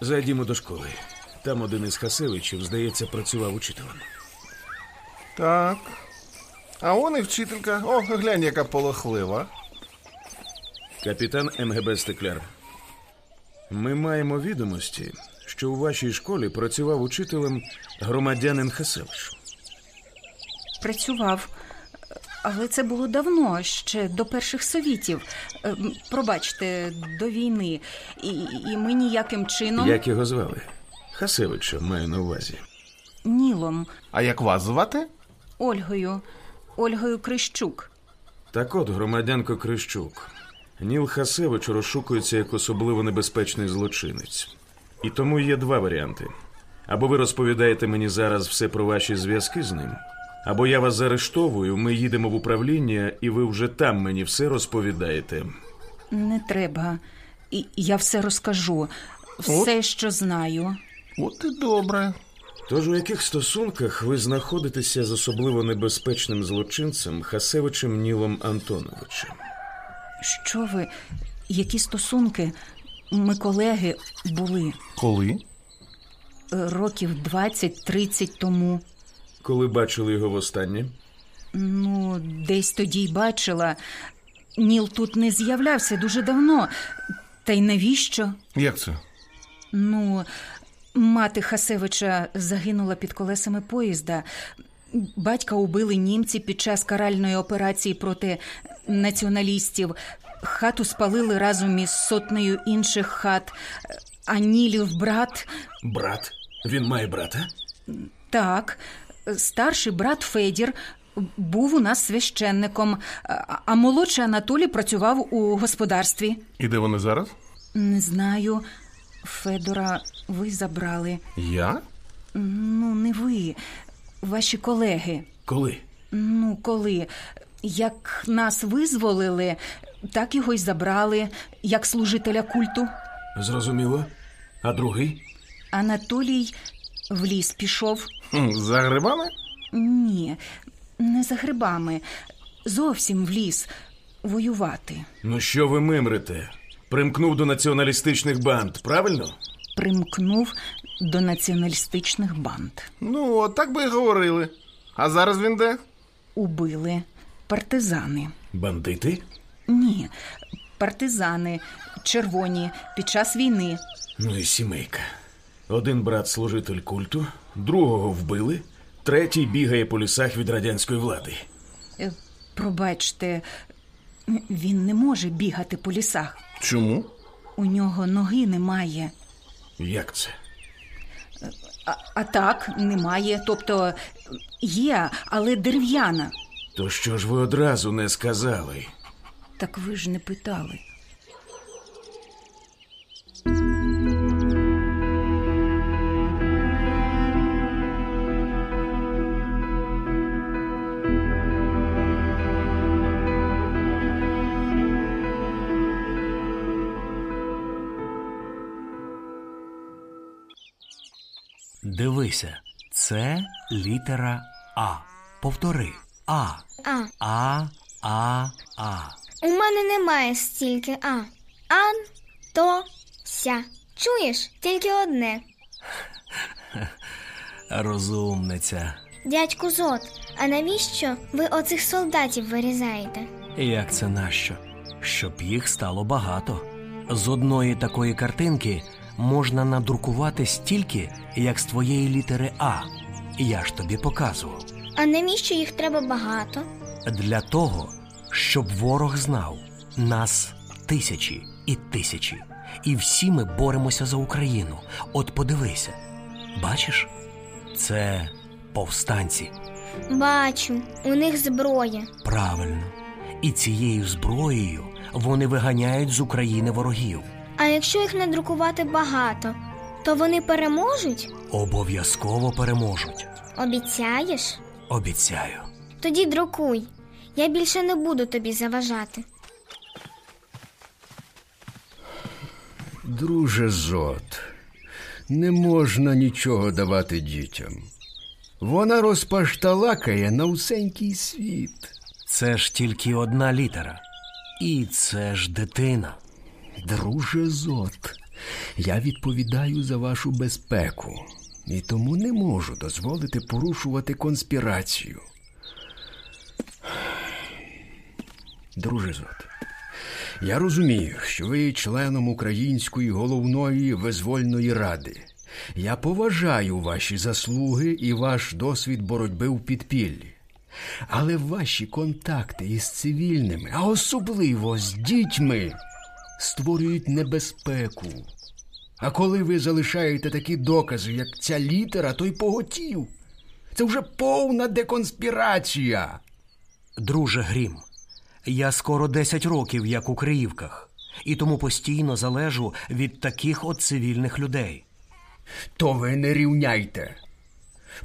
Зайдімо до школи. Там один із Хасевичів, здається, працював учителем. Так. А он і вчителька. О, глянь, яка полохлива. Капітан МГБ Стекляр. Ми маємо відомості, що у вашій школі працював учителем громадянин Хасевич. Працював. Але це було давно, ще до перших совітів. Е, Пробачте, до війни. І, і ми ніяким чином Як його звали? Хасевича маю на увазі. Нілом, А як вас звати? Ольгою, Ольгою Крищук. Так от, громадянко Крищук. Ніл Хасевич розшукується як особливо небезпечний злочинець. І тому є два варіанти. Або ви розповідаєте мені зараз все про ваші зв'язки з ним, або я вас заарештовую, ми їдемо в управління, і ви вже там мені все розповідаєте. Не треба. І я все розкажу. Все, що знаю. От і добре. Тож у яких стосунках ви знаходитеся з особливо небезпечним злочинцем Хасевичем Нілом Антоновичем? Що ви? Які стосунки? Ми колеги були Коли? е, років 20-30 тому. Коли бачили його востаннє? Ну, десь тоді й бачила. Ніл тут не з'являвся дуже давно. Та й навіщо? Як це? Ну, мати Хасевича загинула під колесами поїзда. Батька убили німці під час каральної операції проти націоналістів. Хату спалили разом із сотнею інших хат. А Нілів брат Брат? Він має брата? так, старший брат Федір був у нас священником, а- молодший Анатолій працював у господарстві. І де вони зараз? Не знаю, Федора ви забрали. Я? Ну, не ви, ваші колеги. Коли? Ну, коли? Як нас визволили, так його й забрали, як служителя культу. Зрозуміло. А другий? Анатолій в ліс пішов. За грибами? Ні, не за грибами. Зовсім в ліс воювати. Ну що ви мимрите? Примкнув до націоналістичних банд, правильно? Примкнув до націоналістичних банд. Ну, от так би і говорили. А зараз він де? Убили партизани. Бандити? Ні, партизани, червоні під час війни. Ну і сімейка. Один брат служитель культу, другого вбили, третій бігає по лісах від радянської влади. Е, Пробачте, він не може бігати по лісах. Чому? У нього ноги немає. Як це? А, а так, немає. Тобто є, але дерев'яна. То що ж ви одразу не сказали? Так ви ж не питали. Дивися, це літера А. Повтори А. А. А, А, А. У мене немає стільки А. Ан, то, ся. Чуєш? Тільки одне. Розумниця. Дядьку Зот, а навіщо ви оцих солдатів вирізаєте? Як це нащо? Щоб їх стало багато. З одної такої картинки можна надрукувати стільки, як з твоєї літери А. Я ж тобі показував. А навіщо їх треба багато? Для того, щоб ворог знав, нас тисячі і тисячі, і всі ми боремося за Україну. От подивися, бачиш, це повстанці. Бачу, у них зброя. Правильно. І цією зброєю вони виганяють з України ворогів. А якщо їх надрукувати багато, то вони переможуть? Обов'язково переможуть. Обіцяєш? Обіцяю. Тоді друкуй. Я більше не буду тобі заважати. Друже Зот, не можна нічого давати дітям. Вона розпашталакає на усенький світ. Це ж тільки одна літера. І це ж дитина. Друже Зот, Я відповідаю за вашу безпеку і тому не можу дозволити порушувати конспірацію. Друже Зот, я розумію, що ви членом Української головної визвольної ради. Я поважаю ваші заслуги і ваш досвід боротьби в підпіллі. Але ваші контакти із цивільними, а особливо з дітьми, створюють небезпеку. А коли ви залишаєте такі докази, як ця літера, то й поготів. Це вже повна деконспірація. Друже Грім, я скоро 10 років як у Криївках, і тому постійно залежу від таких от цивільних людей. То ви не рівняйте.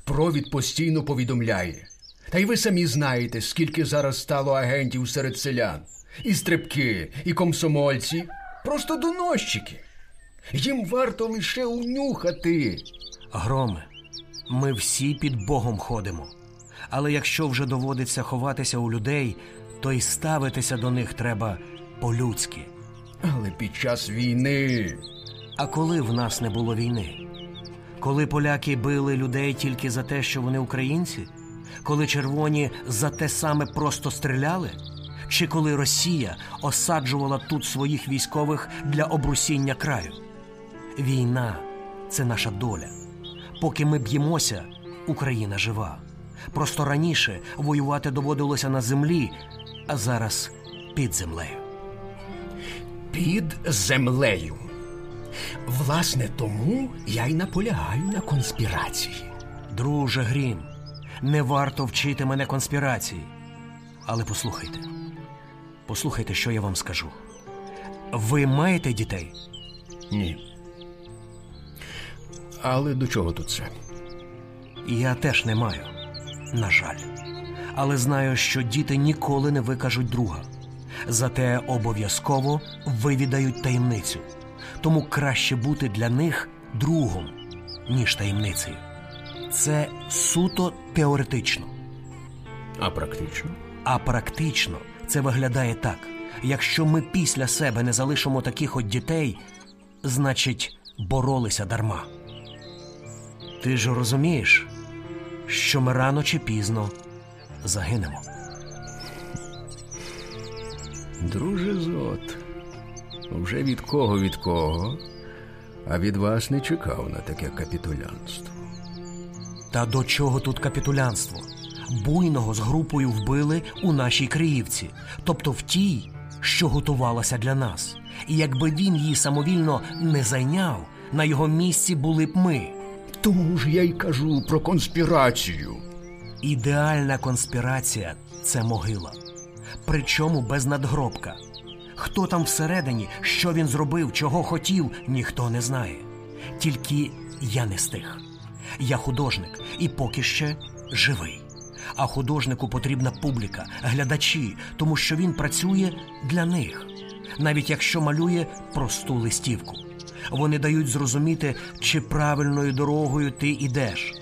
Провід постійно повідомляє. Та й ви самі знаєте, скільки зараз стало агентів серед селян. І стрибки, і комсомольці, просто доносчики. Їм варто лише унюхати. Громе, ми всі під Богом ходимо. Але якщо вже доводиться ховатися у людей, то й ставитися до них треба по-людськи. Але під час війни А коли в нас не було війни? Коли поляки били людей тільки за те, що вони українці? Коли червоні за те саме просто стріляли? Чи коли Росія осаджувала тут своїх військових для обрусіння краю? Війна це наша доля. Поки ми б'ємося, Україна жива. Просто раніше воювати доводилося на землі, а зараз під землею. під землею. Власне, тому я й наполягаю на конспірації. Друже Грім, не варто вчити мене конспірації. Але послухайте, послухайте, що я вам скажу. Ви маєте дітей? Ні. Але до чого тут це? Я теж не маю, на жаль. Але знаю, що діти ніколи не викажуть друга. Зате обов'язково вивідають таємницю. Тому краще бути для них другом, ніж таємницею. Це суто теоретично. А практично? А практично це виглядає так: якщо ми після себе не залишимо таких от дітей, значить, боролися дарма. Ти ж розумієш, що ми рано чи пізно загинемо. Друже Зот, вже від кого від кого, а від вас не чекав на таке капітулянство. Та до чого тут капітулянство? Буйного з групою вбили у нашій Криївці, тобто в тій, що готувалася для нас. І якби він її самовільно не зайняв, на його місці були б ми. Тому ж я й кажу про конспірацію. Ідеальна конспірація це могила. Причому без надгробка. Хто там всередині, що він зробив, чого хотів, ніхто не знає. Тільки я не стих. Я художник і поки ще живий. А художнику потрібна публіка, глядачі, тому що він працює для них, навіть якщо малює просту листівку. Вони дають зрозуміти, чи правильною дорогою ти ідеш.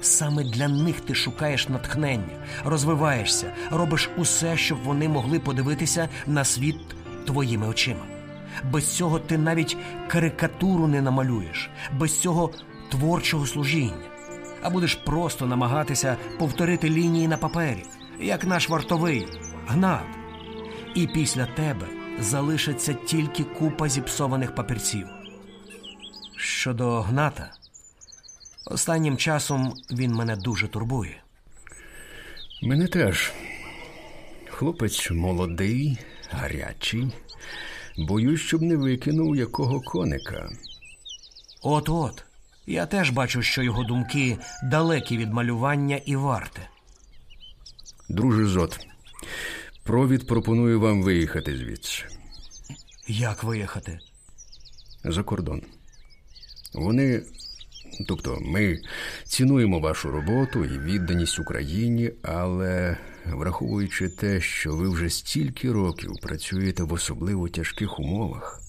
Саме для них ти шукаєш натхнення, розвиваєшся, робиш усе, щоб вони могли подивитися на світ твоїми очима. Без цього ти навіть карикатуру не намалюєш, без цього творчого служіння. А будеш просто намагатися повторити лінії на папері, як наш вартовий гнат. І після тебе залишиться тільки купа зіпсованих папірців. Щодо гната, останнім часом він мене дуже турбує. Мене теж. Хлопець молодий, гарячий. Боюсь, щоб не викинув якого коника. От-от, я теж бачу, що його думки далекі від малювання і варти. Друже Зот, провід пропонує вам виїхати звідси Як виїхати? за кордон. Вони, тобто, ми цінуємо вашу роботу і відданість Україні, але враховуючи те, що ви вже стільки років працюєте в особливо тяжких умовах,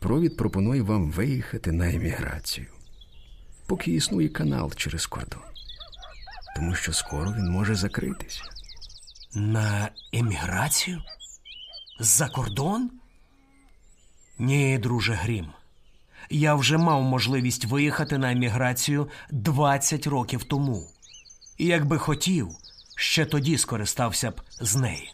провід пропонує вам виїхати на еміграцію, поки існує канал через кордон. Тому що скоро він може закритися. На еміграцію? За кордон? Ні, друже Грім. Я вже мав можливість виїхати на еміграцію 20 років тому. І якби хотів, ще тоді скористався б з неї.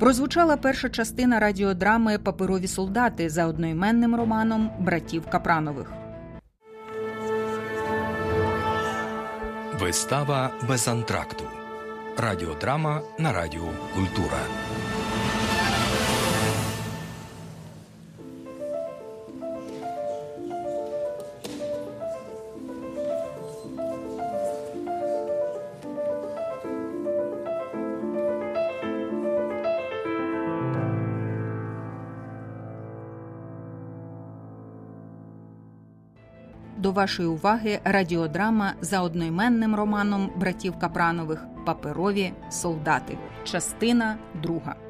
Прозвучала перша частина радіодрами Паперові солдати за одноіменним романом братів Капранових. Вистава без антракту. Радіодрама на Радіо Культура. Вашої уваги радіодрама за одноіменним романом братів Капранових Паперові солдати. Частина друга.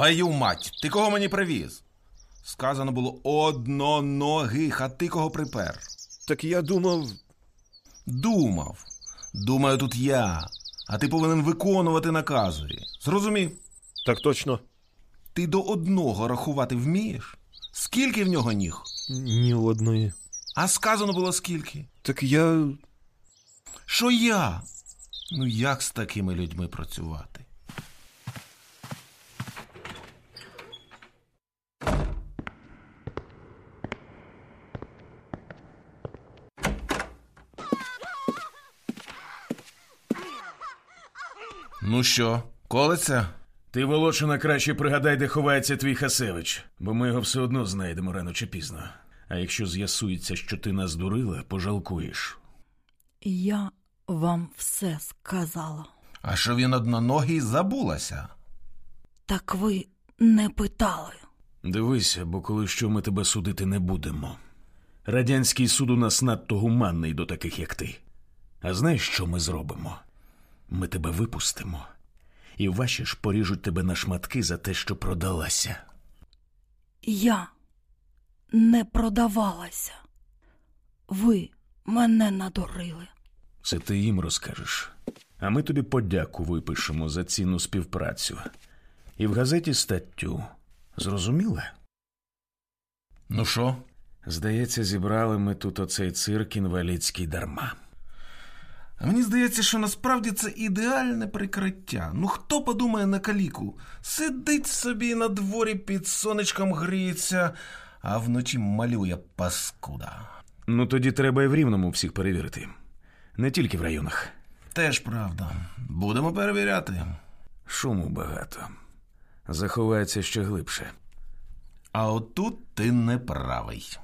Твою мать, ти кого мені привіз? Сказано було одноногих, а ти кого припер? Так я думав. Думав. Думаю, тут я. А ти повинен виконувати накази. Зрозумів? Так точно. Ти до одного рахувати вмієш? Скільки в нього ніг? Ні одної. А сказано було скільки? Так я. Що я? Ну як з такими людьми працювати? Ну що, колеться? Ти, Волошина, краще пригадай, де ховається твій Хасевич, бо ми його все одно знайдемо рано чи пізно. А якщо з'ясується, що ти нас дурила, пожалкуєш. Я вам все сказала. А що він одноногий забулася? Так ви не питали. Дивися, бо коли що ми тебе судити не будемо. Радянський суд у нас надто гуманний до таких, як ти. А знаєш, що ми зробимо? Ми тебе випустимо, і ваші ж поріжуть тебе на шматки за те, що продалася. Я не продавалася. Ви мене надурили. Це ти їм розкажеш. А ми тобі подяку випишемо за цінну співпрацю. І в газеті статтю. Зрозуміла? Ну що? Здається, зібрали ми тут оцей цирк інвалідський дарма. А мені здається, що насправді це ідеальне прикриття. Ну хто подумає на каліку? Сидить собі на дворі під сонечком гріється, а вночі малює паскуда. Ну тоді треба і в рівному всіх перевірити. Не тільки в районах. Теж правда. Будемо перевіряти. Шуму багато. Заховається ще глибше. А отут ти не правий.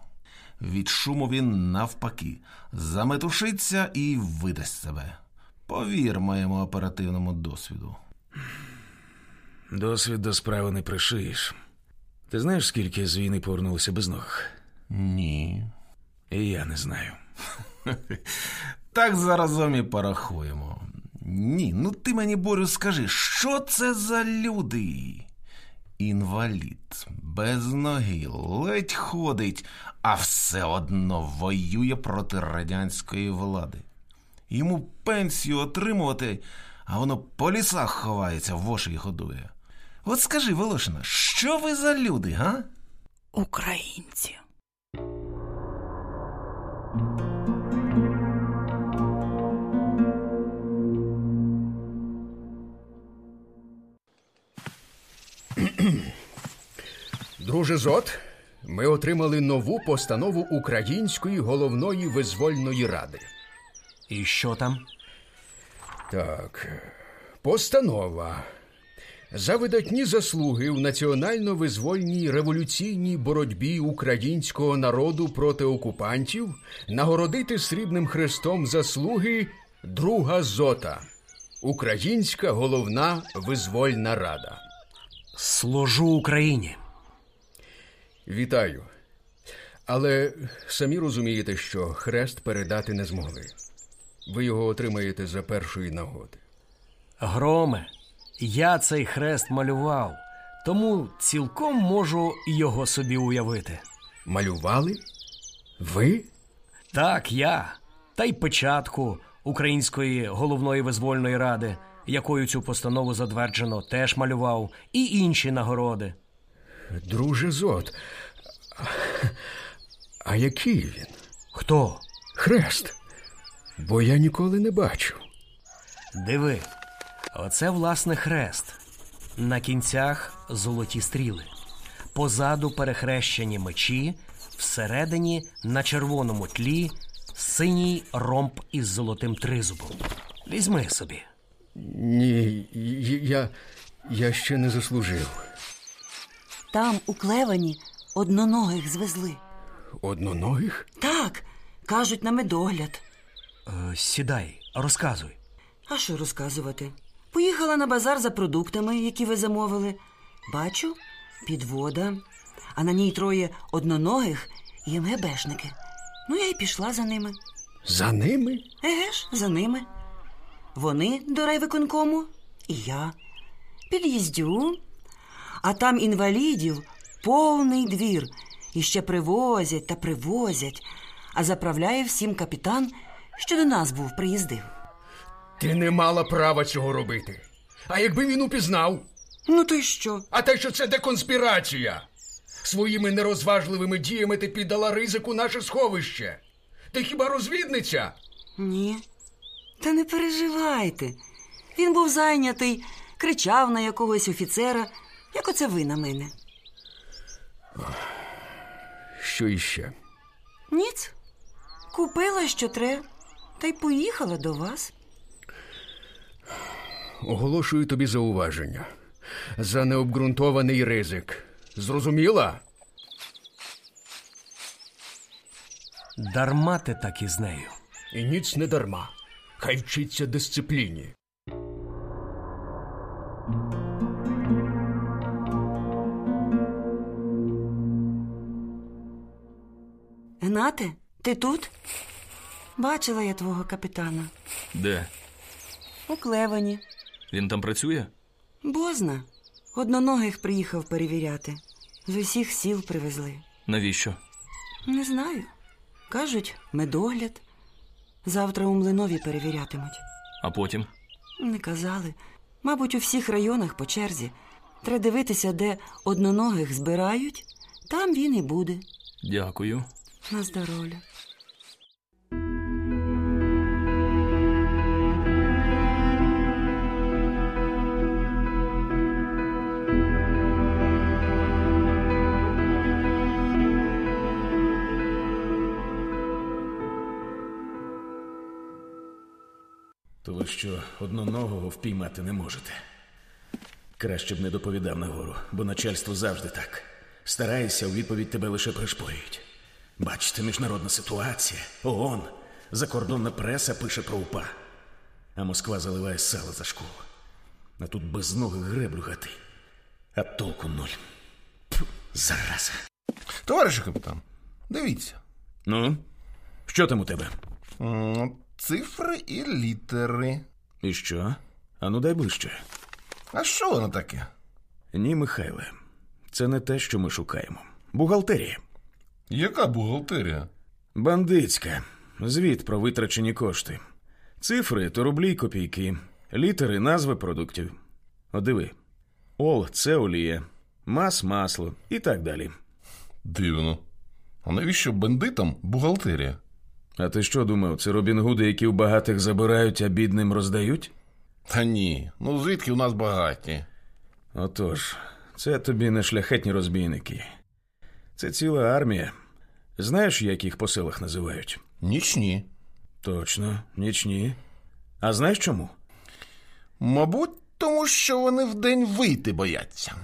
Від шуму він навпаки заметушиться і видасть себе. Повір моєму оперативному досвіду. Досвід до справи не пришиєш. Ти знаєш, скільки з війни повернулося без ног? Ні. І я не знаю. Так заразом і порахуємо. Ні, ну ти мені, Борю, скажи, що це за люди? Інвалід, без ноги, ледь ходить, а все одно воює проти радянської влади. Йому пенсію отримувати, а воно по лісах ховається, воші годує. От скажи, Волошина, що ви за люди, га? Українці. Друже Зот, ми отримали нову постанову Української головної визвольної ради. І що там? Так, постанова. За видатні заслуги в національно-визвольній революційній боротьбі українського народу проти окупантів нагородити срібним хрестом заслуги друга зота. Українська головна визвольна рада. Служу Україні. Вітаю. Але самі розумієте, що хрест передати не змогли. Ви його отримаєте за першої нагоди. Громе, я цей хрест малював, тому цілком можу його собі уявити. Малювали? Ви? Так, я. Та й печатку Української головної визвольної ради, якою цю постанову затверджено, теж малював, і інші нагороди. Друже Зот. А- який він? Хто? Хрест. Бо я ніколи не бачив. Диви, оце власне хрест. На кінцях золоті стріли. Позаду перехрещені мечі, всередині на червоному тлі синій ромб із золотим тризубом. Візьми собі. Ні, я, я ще не заслужив. Там, у Клевані, одноногих звезли. Одноногих? Так, кажуть на медогляд. Е, сідай, розказуй. А що розказувати? Поїхала на базар за продуктами, які ви замовили. Бачу, підвода, а на ній троє одноногих і МГБшники. Ну, я й пішла за ними. За ними? Еге ж, за ними. Вони до райвиконкому, і я. Під'їздю, а там інвалідів повний двір. І ще привозять та привозять, а заправляє всім капітан, що до нас був приїздив. Ти не мала права цього робити. А якби він упізнав? Ну то й що? А те, що це деконспірація. Своїми нерозважливими діями ти піддала ризику наше сховище. Ти хіба розвідниця? Ні. Та не переживайте. Він був зайнятий, кричав на якогось офіцера, як оце ви на мене. Що іще? Ніц. Купила, що треба, та й поїхала до вас. Оголошую тобі зауваження. За необґрунтований ризик. Зрозуміла? Дарма ти так із нею. І ніц не дарма. Хай вчиться дисципліні. Гнате, ти тут? Бачила я твого капітана. Де? У Клевані. Він там працює? Бозна. Одноногих приїхав перевіряти. З усіх сіл привезли. Навіщо? Не знаю. Кажуть, медогляд. Завтра у млинові перевірятимуть. А потім? Не казали. Мабуть, у всіх районах по черзі. Треба дивитися, де одноногих збирають, там він і буде. Дякую. На здоров'я. Ви що одноногого впіймати не можете. Краще б не доповідав нагору, бо начальство завжди так. Стараєшся, у відповідь тебе лише пришпорюють. Бачите, міжнародна ситуація. ООН, закордонна преса пише про УПА. А Москва заливає сало за школу. А тут без ноги греблю гати. А толку нуль. Тьфу, зараза. Товаришу капітан, дивіться. Ну, що там у тебе? М, Цифри і літери. І що? Ану дай ближче. А що воно таке? Ні, Михайле, це не те, що ми шукаємо. Бухгалтерія. Яка бухгалтерія? Бандитська. Звіт про витрачені кошти. Цифри то рублі й копійки. Літери назви продуктів. О, диви. Ол це олія, мас масло і так далі. Дивно. А навіщо бандитам бухгалтерія? А ти що думав, це Робін Гуди, які в багатих забирають, а бідним роздають? Та ні, ну звідки у нас багаті? Отож, це тобі не шляхетні розбійники. Це ціла армія. Знаєш, як їх по селах називають? Нічні. Точно, нічні. А знаєш чому? Мабуть, тому що вони вдень вийти бояться.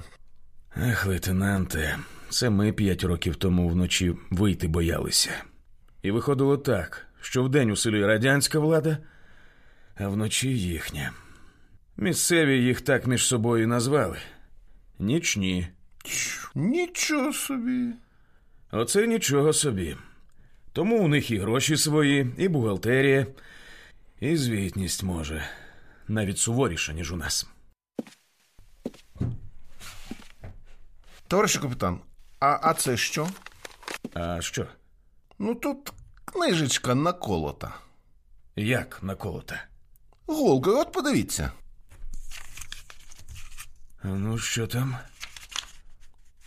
Ех, лейтенанте, це ми п'ять років тому вночі вийти боялися. І виходило так, що вдень у селі радянська влада, а вночі їхня. Місцеві їх так між собою назвали. Нічні. Нічого собі. Оце нічого собі. Тому у них і гроші свої, і бухгалтерія, і звітність може. Навіть суворіша, ніж у нас. Товаришу капітан, а, а це що? А що? Ну тут книжечка наколота. Як наколота? Голкою, от подивіться. Ну, що там?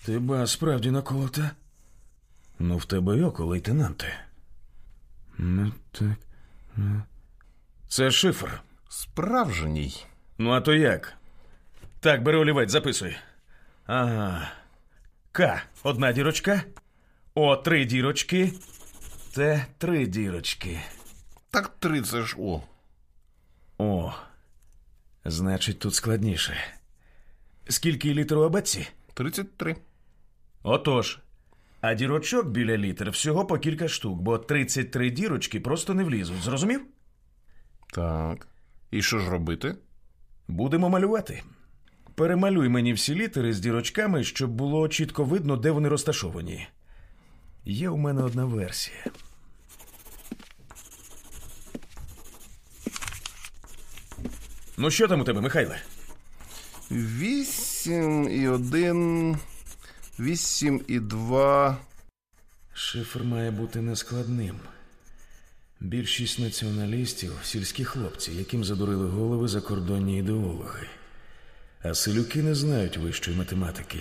Ти ба справді наколота? Ну, в тебе й око, лейтенанте. Ну, так. Ну. Це шифр. Справжній. Ну, а то як? Так, бери олівець, записуй. Ага. К одна дірочка. О три дірочки. Т три дірочки. Так три це ж О. О. Значить, тут складніше. Скільки літер у абетці? 33. Отож. А дірочок біля літер всього по кілька штук, бо 33 дірочки просто не влізуть. Зрозумів? Так. І що ж робити? Будемо малювати. Перемалюй мені всі літери з дірочками, щоб було чітко видно, де вони розташовані. Є у мене одна версія. Ну, що там у тебе, Михайле? Вісім і один. Вісім і два. Шифр має бути нескладним. Більшість націоналістів сільські хлопці, яким задурили голови закордонні ідеологи. А селюки не знають вищої математики.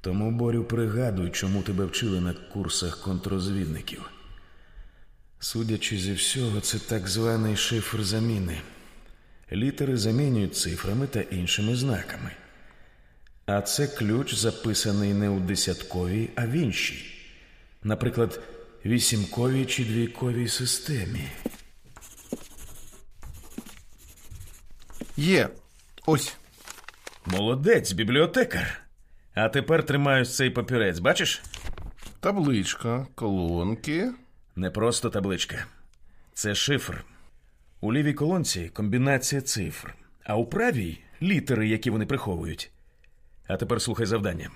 Тому, Борю, пригадуй, чому тебе вчили на курсах контррозвідників. Судячи зі всього, це так званий шифр заміни. Літери замінюють цифрами та іншими знаками. А це ключ записаний не у десятковій, а в іншій. Наприклад, вісімковій чи двійковій системі. Є. Ось. Молодець, бібліотекар. А тепер тримаюсь цей папірець, бачиш? Табличка, колонки. Не просто табличка. Це шифр. У лівій колонці комбінація цифр, а у правій літери, які вони приховують. А тепер слухай завдання: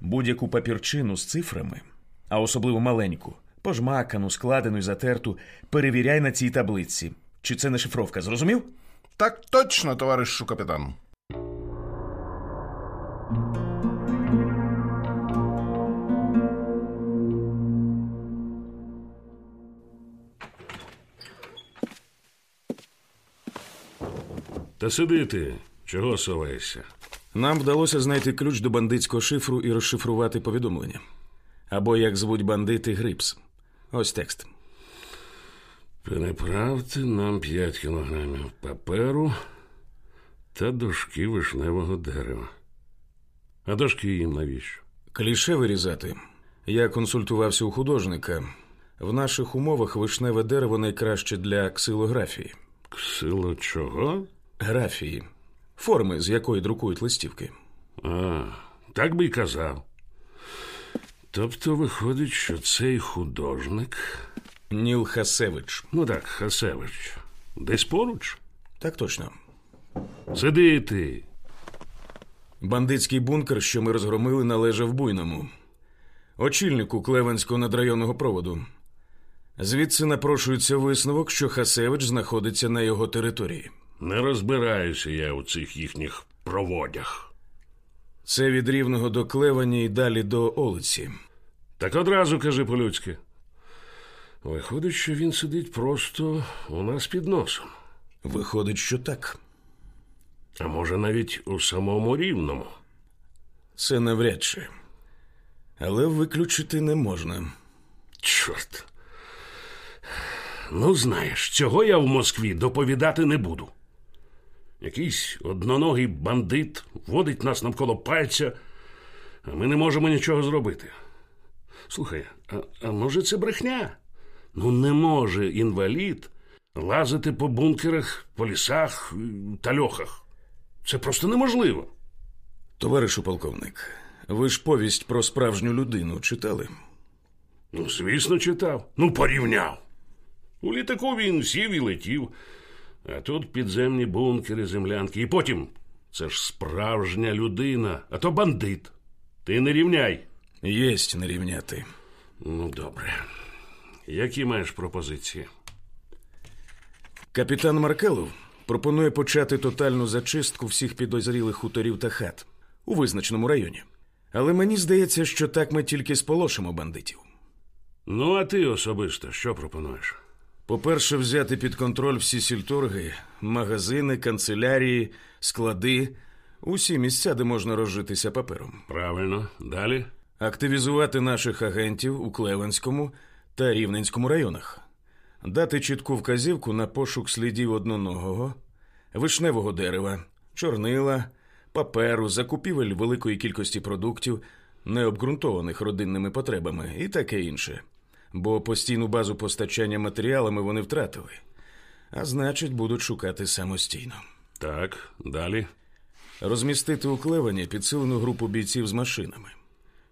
будь-яку папірчину з цифрами, а особливо маленьку, пожмакану, складену і затерту, перевіряй на цій таблиці. Чи це не шифровка, зрозумів? Так точно, товаришу капітан. Та сиди ти, чого соваєшся? Нам вдалося знайти ключ до бандитського шифру і розшифрувати повідомлення. Або як звуть бандити Грипс. Ось текст. Переправте нам 5 кілограмів паперу та дошки вишневого дерева. А дошки їм навіщо? Кліше вирізати. Я консультувався у художника. В наших умовах вишневе дерево найкраще для ксилографії. Ксило чого? Графії. Форми, з якої друкують листівки. А, так би й казав. Тобто виходить, що цей художник. Ніл Хасевич. Ну так, Хасевич. Десь поруч? Так точно. Сиди ти. Бандитський бункер, що ми розгромили, належав буйному. Очільнику Клевенського надрайонного проводу. Звідси напрошується висновок, що Хасевич знаходиться на його території. Не розбираюся я у цих їхніх проводях. Це від рівного до Клевані і далі до Олиці. Так одразу кажи по-людськи. Виходить, що він сидить просто у нас під носом. Виходить, що так. А може, навіть у самому рівному. Це навряд чи. Але виключити не можна. Чорт. Ну, знаєш, цього я в Москві доповідати не буду. Якийсь одноногий бандит водить нас навколо пальця, а ми не можемо нічого зробити. Слухай, а, а може це брехня? Ну, не може інвалід лазити по бункерах, по лісах та льохах. Це просто неможливо. Товаришу полковник, ви ж повість про справжню людину читали? Ну, звісно, читав. Ну, порівняв. У літаку він сів і летів, а тут підземні бункери, землянки. І потім це ж справжня людина, а то бандит. Ти не рівняй. Єсть не рівняти. Ну, добре. Які маєш пропозиції? Капітан Маркелов пропонує почати тотальну зачистку всіх підозрілих хуторів та хат у визначеному районі. Але мені здається, що так ми тільки сполошимо бандитів. Ну, а ти особисто що пропонуєш? По-перше, взяти під контроль всі сільторги, магазини, канцелярії, склади, усі місця, де можна розжитися папером. Правильно, далі. Активізувати наших агентів у Клевенському та Рівненському районах, дати чітку вказівку на пошук слідів одноногого, вишневого дерева, чорнила, паперу, закупівель великої кількості продуктів, необґрунтованих родинними потребами і таке інше. Бо постійну базу постачання матеріалами вони втратили, а значить, будуть шукати самостійно. Так, далі. Розмістити у Клевені підсилену групу бійців з машинами,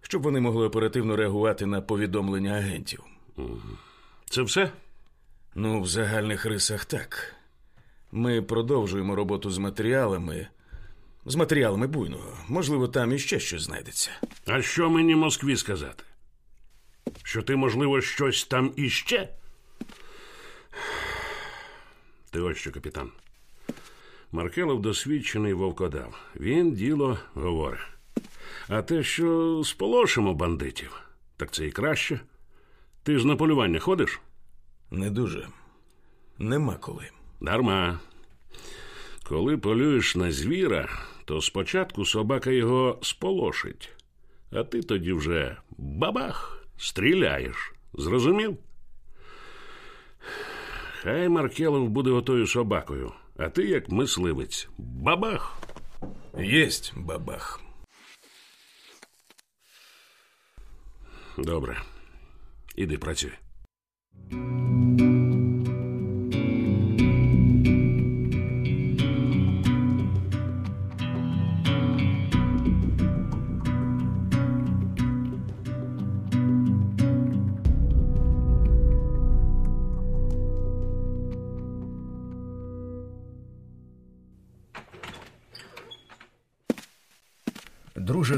щоб вони могли оперативно реагувати на повідомлення агентів. Це все? Ну, в загальних рисах так. Ми продовжуємо роботу з матеріалами. З матеріалами буйного. Можливо, там іще щось знайдеться. А що мені Москві сказати? Що ти, можливо, щось там іще? Ти ось що, капітан. Маркелов досвідчений вовкодав. Він діло говорить. А те, що сполошимо бандитів, так це і краще. Ти ж на полювання ходиш? Не дуже. Нема коли. Дарма. Коли полюєш на звіра, то спочатку собака його сполошить, а ти тоді вже бабах стріляєш. Зрозумів? Хай Маркелов буде отою собакою, а ти, як мисливець, бабах. Єсть бабах. Добре. Іди працюй.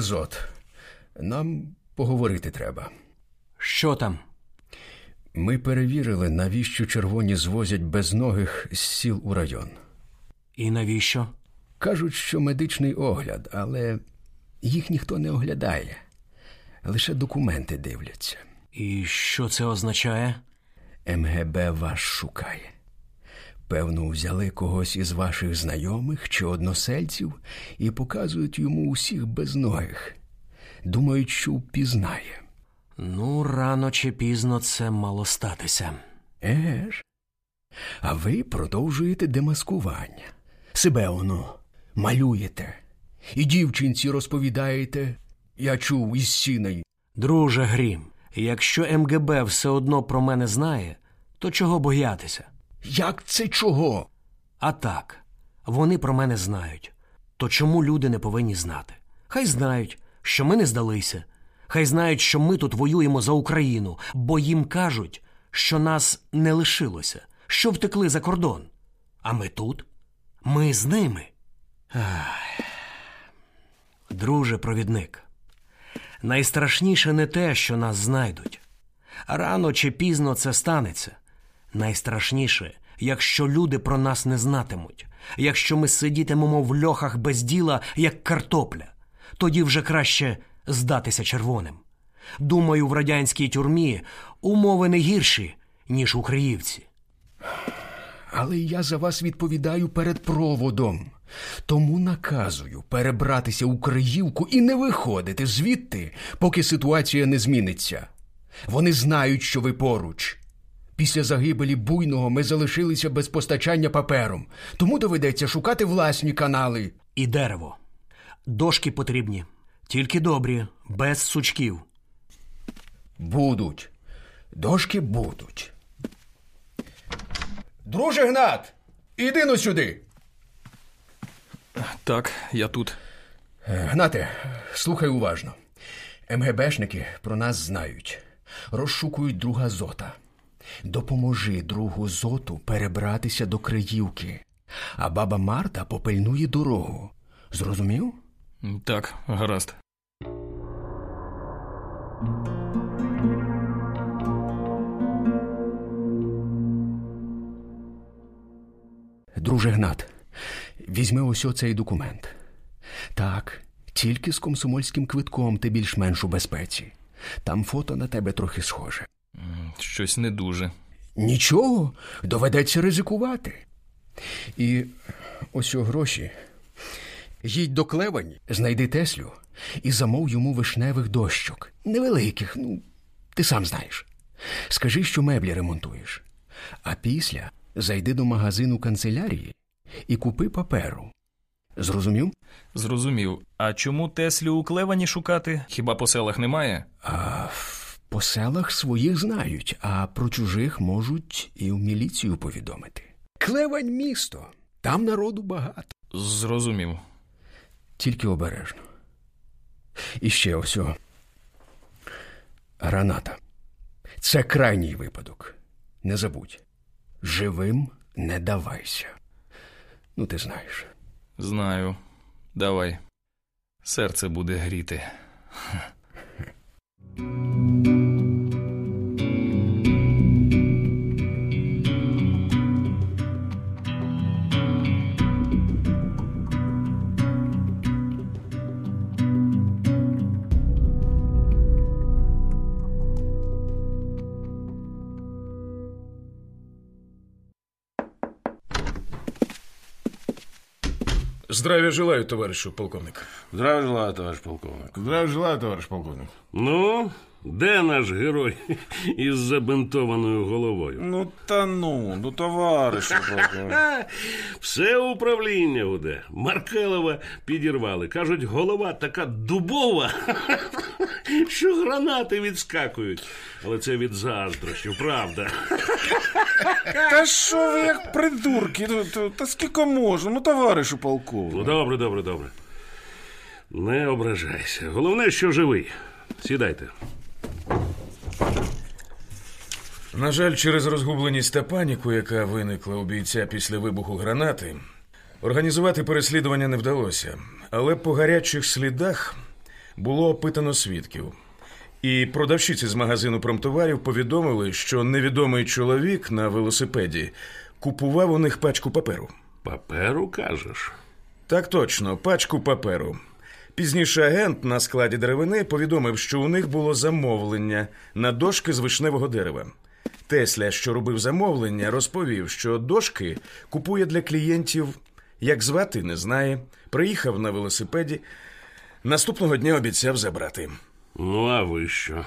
Друже Зот, нам поговорити треба. Що там? Ми перевірили, навіщо червоні звозять безногих з сіл у район. І навіщо? Кажуть, що медичний огляд, але їх ніхто не оглядає, лише документи дивляться. І що це означає? МГБ вас шукає. Певно, взяли когось із ваших знайомих чи односельців і показують йому усіх безногих. Думають, що впізнає. Ну, рано чи пізно це мало статися. Еге. А ви продовжуєте демаскування. Себе воно малюєте. І дівчинці розповідаєте, я чув із сіней. Друже Грім, якщо МГБ все одно про мене знає, то чого боятися? Як це чого? А так, вони про мене знають. То чому люди не повинні знати? Хай знають, що ми не здалися. Хай знають, що ми тут воюємо за Україну, бо їм кажуть, що нас не лишилося, що втекли за кордон. А ми тут? Ми з ними. Друже провідник, найстрашніше не те, що нас знайдуть. Рано чи пізно це станеться. Найстрашніше, якщо люди про нас не знатимуть, якщо ми сидітимемо в льохах без діла, як картопля, тоді вже краще здатися червоним. Думаю, в радянській тюрмі умови не гірші, ніж у Криївці. Але я за вас відповідаю перед проводом. Тому наказую перебратися у Криївку і не виходити звідти, поки ситуація не зміниться. Вони знають, що ви поруч. Після загибелі буйного ми залишилися без постачання папером, тому доведеться шукати власні канали. І дерево. Дошки потрібні, тільки добрі, без сучків. Будуть. Дошки будуть. Друже Гнат, іди ну сюди. Так, я тут. Гнате, слухай уважно. МГБшники про нас знають. Розшукують друга зота. Допоможи другу зоту перебратися до Криївки, а баба Марта попильнує дорогу. Зрозумів? Так, гаразд. Друже Гнат, візьми ось оцей документ. Так, тільки з комсомольським квитком ти більш-менш у безпеці. Там фото на тебе трохи схоже. Щось не дуже. Нічого, доведеться ризикувати. І ось о гроші. Їдь до Клевані, знайди Теслю і замов йому вишневих дощок. Невеликих, ну, ти сам знаєш. Скажи, що меблі ремонтуєш. А після зайди до магазину канцелярії і купи паперу. Зрозумів? Зрозумів. А чому Теслю у Клевані шукати? Хіба по селах немає? А по селах своїх знають, а про чужих можуть і в міліцію повідомити. Клевань місто, там народу багато. Зрозумів. Тільки обережно. І ще ось. Граната. Це крайній випадок. Не забудь. Живим не давайся. Ну, ти знаєш. Знаю. Давай. Серце буде гріти. Thank you. Здравия желаю, товаришу полковник. Здравия желаю, товариш полковник. Здравия желаю, товариш полковник. Ну, де наш герой із забинтованою головою? Ну та ну, ну товаришу полковник. Все управління уде. Маркелова підірвали. Кажуть, голова така дубова, що гранати відскакують. Але це від заздрощів, правда. Та що ви як придурки? Та, та, та скільки можна? Ну, товаришу полковник. Ну, добре, добре, добре. Не ображайся. Головне, що живий. Сідайте. На жаль, через розгубленість та паніку, яка виникла у бійця після вибуху гранати, організувати переслідування не вдалося. Але по гарячих слідах було опитано свідків. І продавщиці з магазину промтоварів повідомили, що невідомий чоловік на велосипеді купував у них пачку паперу. Паперу кажеш? Так точно, пачку паперу. Пізніше агент на складі деревини повідомив, що у них було замовлення на дошки з вишневого дерева. Тесля, що робив замовлення, розповів, що дошки купує для клієнтів, як звати, не знає. Приїхав на велосипеді. Наступного дня обіцяв забрати. Ну, а ви що?